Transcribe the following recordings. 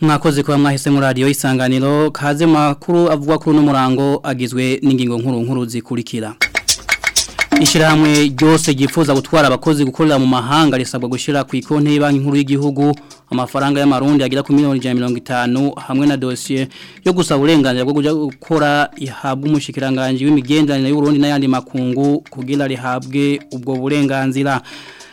mwakoze kuba mwahise muri radiyo isanganiro kaze makuru avuga ko n'umurango agizwe n'ingingo nkuru nkuru zikurikira Ishirahamwe ryose gifuza gutwara abakozi gukorera mu mahanga risabwa gushira ku ikonte y'banki nkuru y'igihugu amafaranga y'amarundi agera ku miliyoni 150 hamwe na dossier yo gusaba uburenganzira bwo gukora ihabwa umushikiranganje w'imigenderanire y'u Burundi n'ayandi makungu kugira rihabwe ubwo burenganzira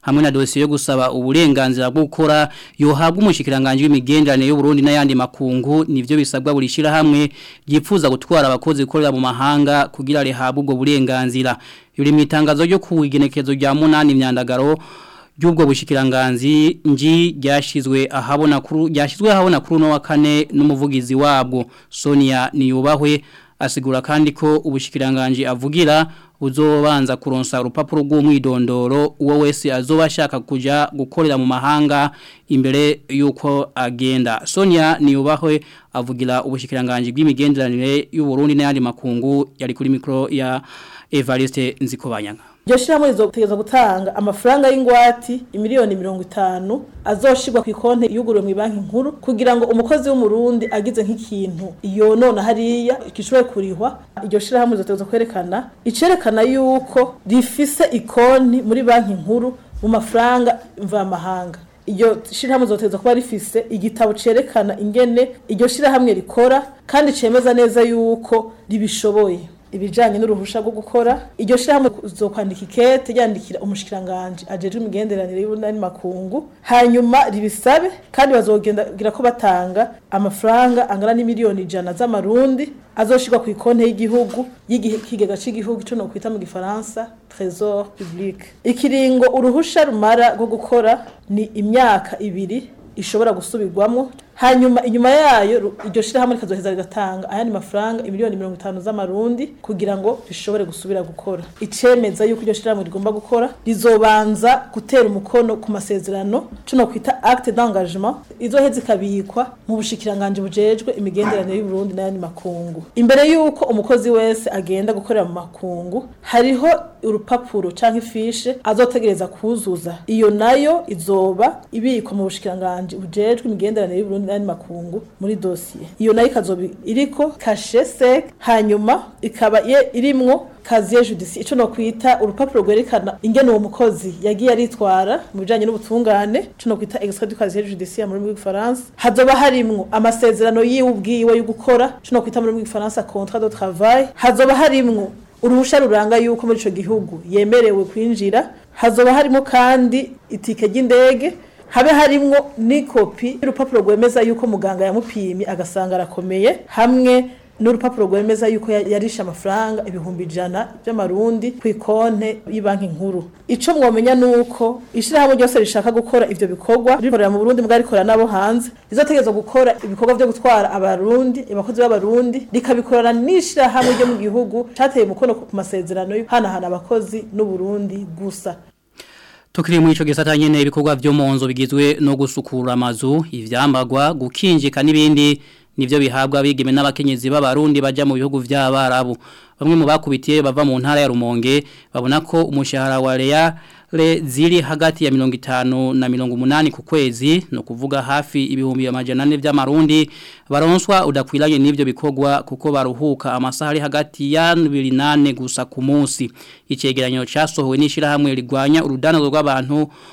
hamwe na dosiye yo gusaba uburenganzira bwo gukora yohabwa umushyikiranganje w'imigenderanire Burundi n'ayandi makungu nibyo bisabwa buri hamwe ryifuza gutwara abakozi gukorera mu mahanga kugira rihabwe ubwo burenganzira biri mu itangazo ryo ku igenekerezo rya munani myandagaro by'ubwo bushikiranganzi nji ryashyizwe ahabona kuri ryashyizwe ahabona kuri no wa kane n'umuvugizi wabwo Sonia Niyubahwe asigura kandi ko ubushikiranganji avugira buzobanza kuronsa urupapuro rw'umwidondoro uwo wese azoba ashaka kujya gukorera mu mahanga imbere y'uko agenda Sonia Niyubahwe avugira ubushikiranganji bw'imigenderanire y'u Burundi n'ayandi makungu yari kuri mikro ya Evariste Nzikobanyanga iryo shyirahamwe gutanga amafaranga y'ingwate miliyoni mirongo itanu azoshirwa ku ikonti yuguriwe mu banki nkuru kugira ngo umukozi w'umurundi agize nk'ikintu iyo yonona hariya gishoboye kurihwa iryo shyirahamwe rizotegeza kwerekana icerekana yuko rifise ikonti muri banki nkuru mu mafaranga mvamahanga iryo shyirahamwe zotereza kuba rifise igitabo cyerekana ingene iryo shyirahamwe rikora kandi cyemeza neza yuko ribishoboye ibijyanye n'uruhushya rwo gukora iryo shyirahamwe zo kwandika ikete ryandikira umushyikiranganji ajejwe imigenderanire y'ubunani makungu hanyuma ribisabe kandi bazogendera ko batanga amafaranga angana n'imiliyoni ijana z'amarundi azoshyirwa ku ikonti y'igihugu y'ikigega cy'igihugu icyo nokwita mu gifaransa trésor public ikiringo uruhushya rumara rwo gukora ni imyaka ibiri ishobora gusubirwamo hanyuma inyuma yayo iryo shyirahamwe rikazoheza rigatanga ayandi mafaranga miliyoni mirongo itanu z'amarundi kugira ngo rishobore gusubira gukora icemeza yuko iryo shyirahamwe rigomba gukora rizobanza gutera umukono ku masezerano tuno kwita acte d'engagement izoheza ikabikwa mu bushikiranganje bujejwe imigenderanire y'u Burundi n'ayandi makungu imbere yuko umukozi wese agenda gukorera mu makungu hariho urupapuro cyangwa ifishe azotegereza kuzuza iyo nayo izoba ibikwa mu bushikiranganje bujejwe imigenderanire y'Uburundi n'andi makungu muri dossier iyo nayo ikazoba iriko kashe sec hanyuma ikaba irimwo kaziye judisi ico no urupapuro rwerekana ingene uwo mukozi yagiye aritwara mu bijyanye n'ubutungane ico no kwita extrait du casier judiciaire muri rw'igifaransa hazoba harimwo amasezerano yiwe ubwiwe yo gukora ico no kwita muri rw'igifaransa contrat de hazoba harimwo uruhushya ruranga yuko muri icyo gihugu yemerewe kwinjira hazaba harimo kandi itike ry'indege habe harimo n'ikopi y'urupapuro rwemeza yuko muganga yamupimye agasanga arakomeye hamwe n'urupapuro rwemeza yuko yarisha amafaranga ibihumbi ijana by'amarundi ku ikonte y'ibanki nkuru icyo mwamenya ni uko ishyirahamwe ryose rishaka gukora ibyo bikorwa rikorera mu burundi mwarikora nabo hanze rizategereza gukora ibikorwa byo gutwara abarundi abakozi b'abarundi rikabikorana n'ishyirahamwe ryo mu gihugu cyateye umukono ku masezerano y'uhanahana abakozi n'uburundi gusa Tukiri mu ico gisata nyene ibikorwa byo mu nzu bigizwe no gusukura amazu ivyambagwa gukinjika n'ibindi nivyo bihabwa bigeme n'abakenyezi b'abarundi baja mu bihugu vy'abarabu bamwe mu bakubitiye bava mu ntara ya Rumonge babona ko umushahara wa Leya le ziri hagati ya 50 na 8 ku kwezi no kuvuga hafi ibihumbi majana ne by'amarundi baronswa udakwiranye n'ivyo bikogwa kuko baruhuka amasaha ari hagati ya 28 gusa ku munsi icegeranyo cyasohowe n'ishira hamwe ligwanya urudano rw'abantu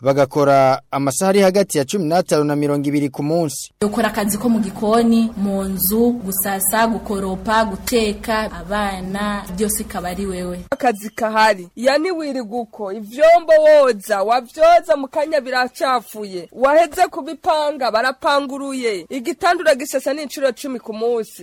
bagakora amasaha ari hagati ya cumi 15 na mirongo ibiri ku munsi Dukora akazi ko mu gikoni mu nzu gusasa gukoropa guteka abana byose ari wewe akazi kahari yani wiriguko ivyombo woza wavyoza mukanya biracafuye waheze kubipanga barapanguruye igitandura gisa urasasa n'inshuro cumi ku munsi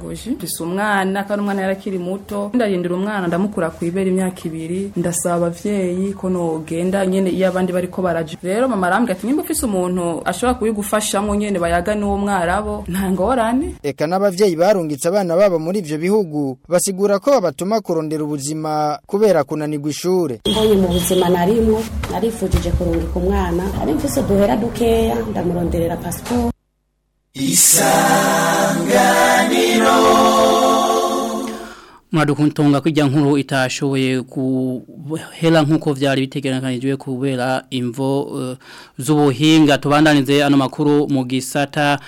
pedagogy mfise umwana kandi umwana yarakiri muto ndarindira umwana umwana ndamukura ku ibere imyaka ibiri ndasaba ababyeyi ko nogenda nyene iyo abandi bariko baraje rero mama arambwira ati nimba ufise umuntu ashobora kubigufashamwo nyene bayagane uwo nta ntangorane Reka n’ababyeyi barungitse abana babo muri ibyo bihugu basigura ko babatuma kurondera ubuzima kubera kunanirwa ishure ngoye mu buzima narimwo narifujije kurungika umwana ari mfise duhera dukeya ndamuronderera pasiporo isanganiro mwadukuntunga ko ijya nkuru itashoboye guhera nk'uko byari bitegekanijwe kubera imvo eh, z'ubuhinga tubandanize ano makuru mu gisata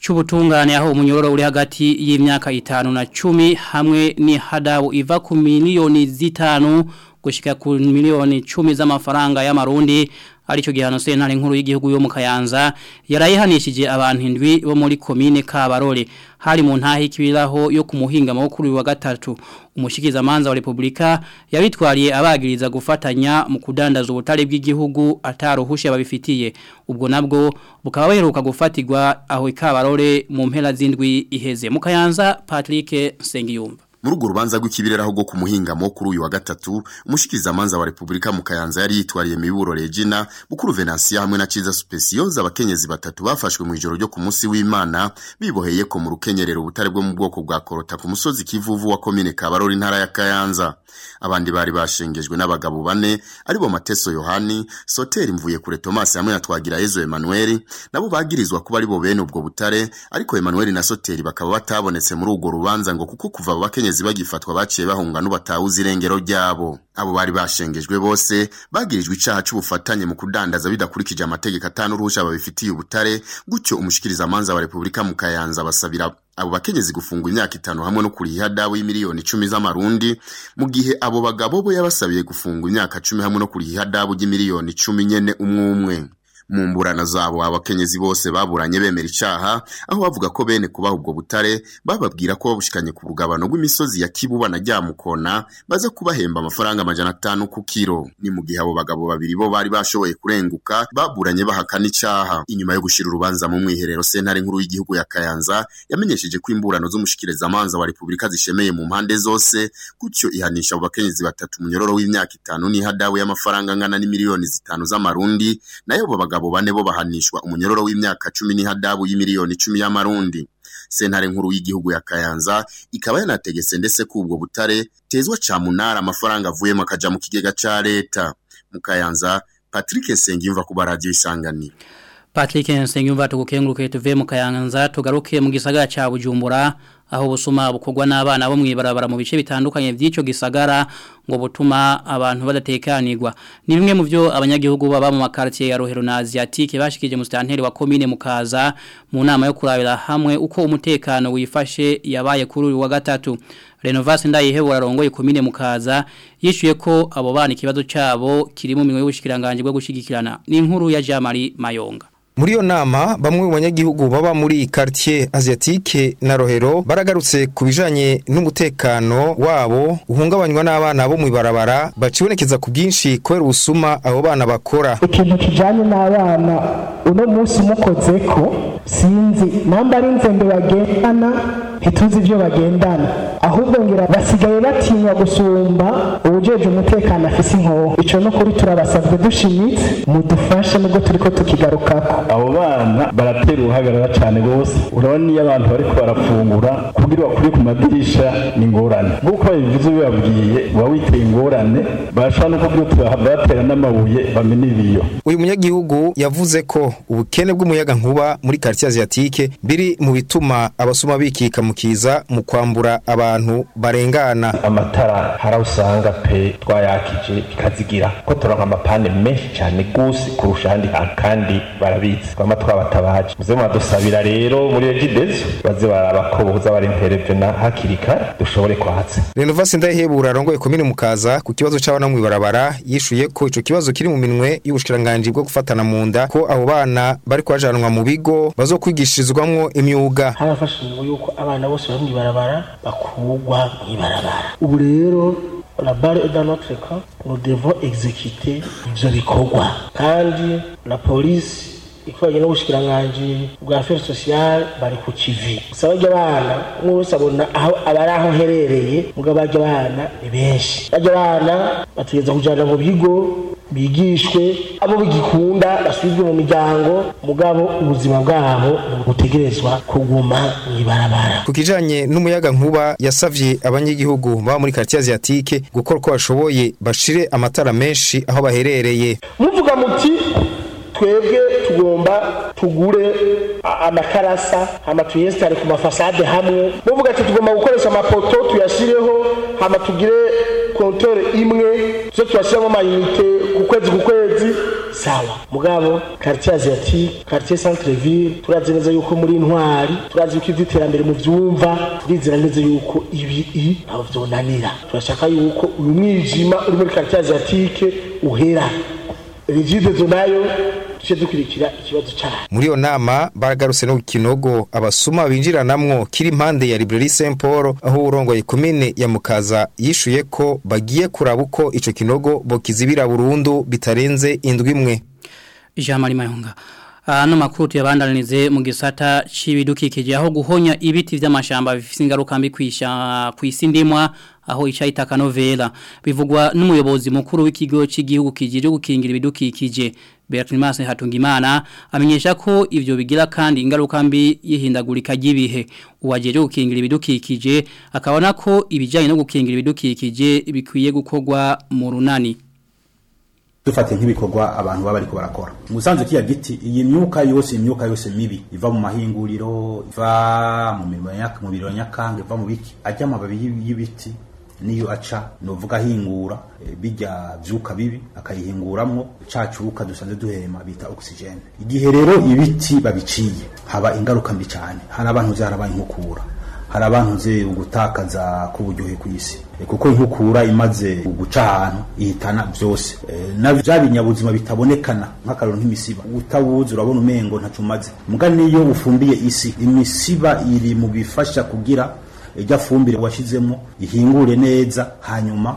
cy'ubutungane aho umunyororo uri hagati y'imyaka itanu na cumi hamwe ni n'ihadabu iva ku miliyoni zitanu gushika ku miliyoni 10 z'amafaranga y'amarundi alicho gihano sentare nkuru y'igihugu yo mu Kayanza yarayihanishije abantu indwi bo muri commune Kabarore hari mu ntahe kibiraho yo kumuhinga makuru wa gatatu umushikiza manza wa republika yabitwariye abagiriza gufatanya mu kudandaza ubutare bw'igihugu ataruhushe babifitiye ubwo nabwo bukaba baheruka gufatirwa aho Kabarore mu mpera z'indwi iheze mu Kayanza Patrick Sengiyumva muri urwo rubanza rw'ikibireraho rwo ku muhingamo kuri uyu wa gatatu umushikirizamanza wa repubulika mu kayanza yari yitwariye miburo regina bukuru venansiya hamwe na ciza supesiyoza abakenyezi batatu bafashwe mu ijoro ryo ku munsi w'imana biboheye ko mu rukenyerero ubutare bwo mu bwoko bwa korota ku musozi kivuvu wa komine kabarori intara ya kayanza abandi bari bashengejwe n'abagabo bane aribo mateso yohani soteri mvuye kure tomasi hamwe na twagirayezu emanueli nabo bagirizwa kuba aribo bene ubwo butare ariko emanueli na soteri bakaba batabonetse muri urwo rubanza ngo kuko kuva abakenyezi kwezi bagifatwa baciye bahunga n'ubatahuzi irengero ryabo abo bari bashengejwe bose bagirijwe icaha c'ubufatanye mu kudandaza bidakurikije amategeko atanu uruhusha babifitiye ubutare gutyo umushikirizamanza wa repubulika mu kayanza basabira abo bakenyezi gufungwa imyaka itanu hamwe no kuriha dawe y'imiliyoni icumi z'amarundi mu gihe abo bagabo bo yabasabiye gufungwa imyaka cumi hamwe no kuriha dawe ry'imiliyoni icumi nyene umwe umwe Mu mburana zabo abakenyezi bose baburanye bemera icyaha aho bavuga ko bene kubaha ubwo butare bababwira ko babushikanye ku bugabano bw’imisozi ya Kibuba na Ryamukona baza kubahemba amafaranga amajana atanu ku kiro ni mu gihe abo bagabo babiri bo bari bashoboye kurenguka baburanye bahakana icyaha inyuma yo gushyira urubanza mu mwiherero sentare nkuru y'igihugu ya Kayanza yamenyesheje ko imburano z'umushikirizamanza wa Repubulika zishemeye mu mpande zose gutyo ihanisha abo bakenyezi batatu munyororo w'imyaka itanu n'ihadabu y'amafaranga angana n'imiliyoni zitanu z'amarundi nayo abo abagabo bane bo bahanishwa umunyororo w'imyaka cumi n'ihadabu y'imiliyoni icumi y'amarundi sentare nkuru y'igihugu ya kayanza ikaba yanategetse ndetse ko ubwo butare tezwa camunara amafaranga avuyemo akaja mu kigega cya leta mu kayanza patrick nsengimva kuba radiyo isanganiro patrick nsengimva tugukenguruke tuve mu kayanza tugaruke mu gisagara ca bujumbura aho busuma bukorwa n'abana bo mu mu bice bitandukanye by'icyo gisagara ngo butuma abantu badatekanirwa ni bimwe mu byo abanyagihugu baba mu makartie ya Rohero na Asiatique bashikije mustanteri wa commune mukaza mu nama yo kurabira hamwe uko umutekano wifashe yabaye kuri uyu wa gatatu Renovas ndayihebura rongoye commune mukaza yishuye ko abo bana ikibazo cyabo kirimo minwe y'ubushikiranganje bwo gushigikirana ni inkuru ya Jamari Marie Mayonga muri iyo nama bamwe mu banyagihugu baba muri quartier asiatique na rohero baragarutse ku bijanye n'umutekano wabo uhungabanywa n'abana bo mu ibarabara bacibonekeza ku bwinshi kubera ubusuma abo bana bakora ikintu kijanye n'abana uno munsi mukoze ko sinzi namba ari nze bagendana ntituzi ibyo bagendana ahubwo ngira basigaye batinya gusumba ubujeje umutekano afise inkoho ico no kuri turabasabwe dushimitse mudufashe nubwo turiko tukigarukako abo bana baratera uruhagarara cyane rwose urabona iyo abantu bariko barafungura kubwirwa kuri ku madirishya ningorane ingorane nk'uko babivuze bibabwiye uba witeye ingorane bashobora no kubyutira batera n'amabuye bamena ibiyo uyu munyagihugu yavuze ko ubukene bw'umuyaga nkuba muri quartier asiatique biri mu bituma abasuma bikikamukiza mu kwambura abantu barengana amatara usanga pe twayakije bikazigira ko turonka amapane menshi cyane gose kurusha ahandi hantu kandi barabi tubabitse twama twabatabaje muze mwadusabira rero muri egidezo baze barabakoboza bari imperevena hakiri kare dushobore kwatsa Renova ndahebura arongoye komine mukaza ku kibazo c'abana mu ibarabara yishuye ko ico kibazo kiri mu minwe y'ubushikiranganje bwo gufatana mu nda ko abo bana bari kwajanwa mu bigo bazo imyuga harafashijwe yuko abana bose bari mu ibarabara bakugwa mu ibarabara ubu rero la barre est dans notre camp nous devons exécuter ivyo bikorwa kandi la polisi ikubanye n'ubushikiranganji bwa affaire sociale bari ku kivi gusa bajya abana umwe wese abona aho abari aho aherereye mugabo bajya abana ni benshi bajya abana bategereza kujyana mu bigo bigishwe abo bigikunda basubizwe mu miryango mugabo ubuzima bwabo butegerezwa kuguma mw'ibarabara ku kijanye n'umuyaga nkuba yasabye abanyagihugu baba muri quartier asiatique gukora uko bashoboye bashire amatara menshi aho baherereye muvuga muti twebwe tugomba tugure amakarasa hama tuyesitare ku mafasade hamwe muvuga ati tugomba gukoresha amapoto tuyashyireho hama tugire kontore imwe tuzo tuyashyiramo amayinite ku kwezi ku kwezi sawa mugabo quartier asiatique quartier centre ville turazi neza yuko muri intwari turazi yuko ivyiterambere mu byumva turizera neza yuko ibi ntaho vyonanira turashaka yuko uyu mwijima uri muri quartier asiatique uhera rigide zo nayo tujye ikibazo cyane muri iyo nama bagarutse no kinogo abasuma binjiranamwo kiri impande ya librairie Saint Paul aho urongoye komine ya Mukaza yishuye ko bagiye kurabuko uko ico kinogo bokizibira burundu bitarenze indwi imwe ijambo rimayonga Ano makuru tuyabandanirize mu gisata cy'ibidukikije aho guhonya ibiti by'amashamba bifite ingaruka mbi ku isi ndimwa aho icyayi takanovera bivugwa n'umuyobozi mukuru w'ikigo cy'igihugu kijije gukingira ibidukikije Bertrand Hatungimana amenyesha ko ivyo bigira kandi ingaruka mbi yihindagurika ry'ibihe uwajeje gukingira ibidukikije akabona ko ibijanye no gukingira ibidukikije bikwiye gukogwa mu runani dufatiye nk'ibikorwa abantu baba ariko barakora musanze kiya giti iyi myuka yose imyuka yose mibi iva mu mahinguriro iva mu mirimo mu biro nyakanga iva mu biki ajya amababi y'ibiti niyo aca novuga ahingura e, bijya byuka bibi akayihinguramwo cacuruka dusanze duhema bita oxygen igihe rero ibiti babiciye haba ingaruka mbi cyane hari abantu zarabaye inkukura. hari abantuze ugutakaza k'uburyohe ku isi eh, kuko inkukura imaze guca ahantu ihitana byose eh, na bya binyabuzima bitabonekana nk'akararo nk'imisiba utabuzi urabona umengo ntacyo umaze mbwa niyo ufumbiye isi imisiba iri mu bifasha kugira ijya fumbire washyizemo ihingure neza hanyuma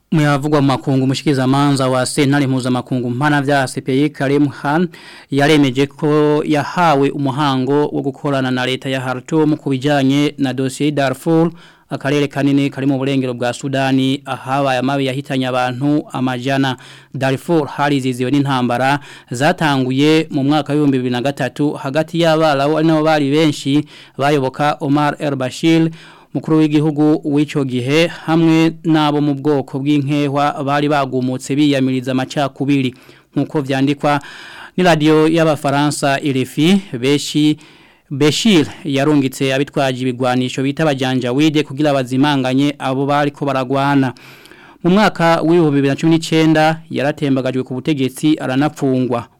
Muyavugwa makungu mushikiza manza wa senari muza makungu mpana vya CPI Karim Khan yaremeje ko yahawe umuhango wo gukorana na leta ya ku bijyanye na dosiye Darfur akarere kanini kari mu burengero bwa Sudani ahabaye amabi yahitanye abantu amajana Darfur hariziziwe n'intambara zatanguye mu mwaka wa 2003 hagati y'abarabu ari nabo bari benshi bayoboka Omar El Bashir mukuru w'igihugu w'icyo gihe hamwe n'abo mu bwoko bw'inkehwa bari bagumutse biyamiriza amacakubiri nk'uko byandikwa ni radiyo y'abafaransa irifi benshi Beshir yarungitse abitwaje ibigwanisho bita abajanja wide kugira bazimanganye abo bari ko baragwana mu mwaka w'ibihumbi bibiri n'icyenda yaratembagajwe ku butegetsi aranapfungwa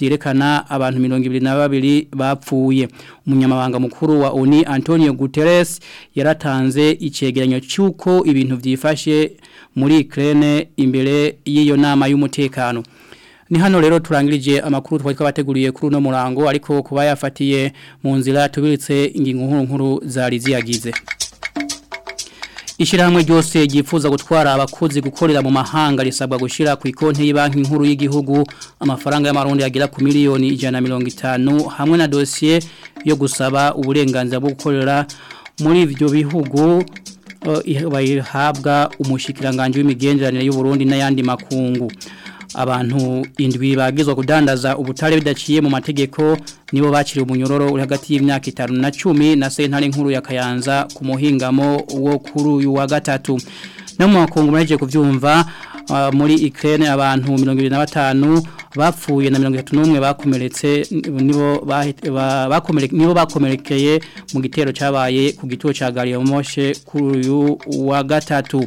byerekana abantu mirongo ibiri na babiri bapfuye umunyamabanga mukuru wa oni antonio guterres yaratanze icyegeranyo cy'uko ibintu byifashe muri kirene imbere y'iyo nama y'umutekano ni hano rero turangirije amakuru twari twabateguriye kuri uno murango ariko kuba yafatiye mu nzira tubiritse ingingo nkuru nkuru zari yagize Ishirahamwe ryose gifuza gutwara abakozi gukorera mu mahanga risabwa gushira ku ikonte y'banki nkuru y'igihugu amafaranga y'amarundi yagera ku miliyoni 150 hamwe na dossier yo gusaba uburenganzira bwo gukorera muri ivyo bihugu uh, bayihabwa umushikiranganje w'imigenderanire y'u Burundi n'ayandi makungu abantu indwi bagizwe kudandaza ubutare bidaciye mu mategeko nibo bakiriye umunyororo uri hagati y'imyaka itanu na cumi na sentare nkuru ya kayanza ku muhingamo kuri uyu wa gatatu no mu makungu mwaje kuvyumva uh, muri Ukraine abantu 25 bapfuye na 31 bakomeretse nibo bakomereke nibo bakomerekeye mu gitero cyabaye ku gitoro ca gari kuri uyu wa gatatu